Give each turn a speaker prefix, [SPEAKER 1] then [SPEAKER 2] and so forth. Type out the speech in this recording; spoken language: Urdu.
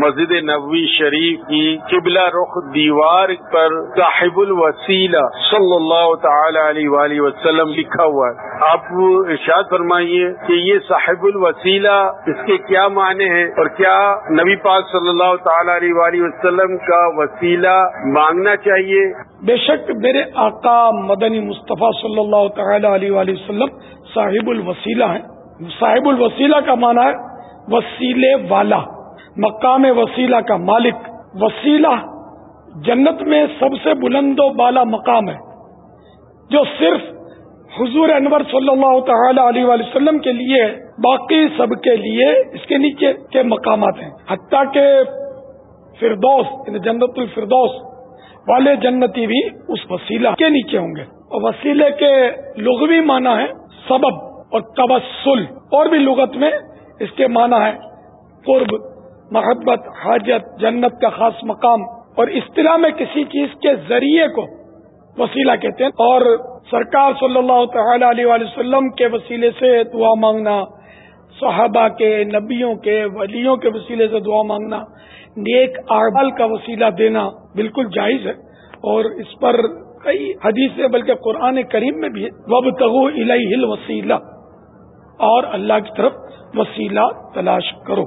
[SPEAKER 1] مسجد نبوی شریف کی قبلہ رخ دیوار پر صاحب الوسیلہ صلی اللہ تعالی علیہ وآلہ وسلم لکھا ہوا ہے۔ آپ ارشاد فرمائیے کہ یہ صاحب الوسیلہ اس کے کیا معنی ہیں اور کیا نبی پاک صلی اللہ تعالی علیہ وآلہ وسلم کا وسیلہ مانگنا چاہیے؟
[SPEAKER 2] بے شک میرے آقا مدنی مصطفیٰ صلی اللہ تعالی علیہ وآلہ وسلم صاحب الوسیلہ ہیں۔ صاحب الوسیلہ کا معنی ہے وسیلے والا۔ مقام وسیلہ کا مالک. وسیلہ جنت میں سب سے بلند و بالا مقام ہے، جو صرف حضور انور صلی اللہ تعالی علیہ وآلہ وسلم کے لیے باقی سب کے لیے اس کے نیچے کے مقامات ہیں. حتیٰ کہ فردوس یعنی جنت الفردوس والے جنتی بھی اس وسیلہ کے نیچے ہوں گے۔ اور وسیلے کے لغوی معنی ہے سبب اور تبسل، اور بھی لغت میں اس کے معنی ہے قرب محبت، حاجت، جنت کا خاص مقام اور اصطلاح میں کسی چیز کے ذریعے کو وسیلہ کہتے ہیں۔ اور سرکار صلی اللہ تعالی علیہ وسلم کے وسیلے سے دعا مانگنا، صحابہ کے، نبیوں کے، ولیوں کے وسیلے سے دعا مانگنا، نیک اعمال کا وسیلہ دینا بالکل جائز ہے۔ اور اس پر کئی حدیث بلکہ قرآن کریم میں بھی ہے۔ وب تغو الہ وسیلہ اور اللہ کی طرف وسیلہ تلاش کرو۔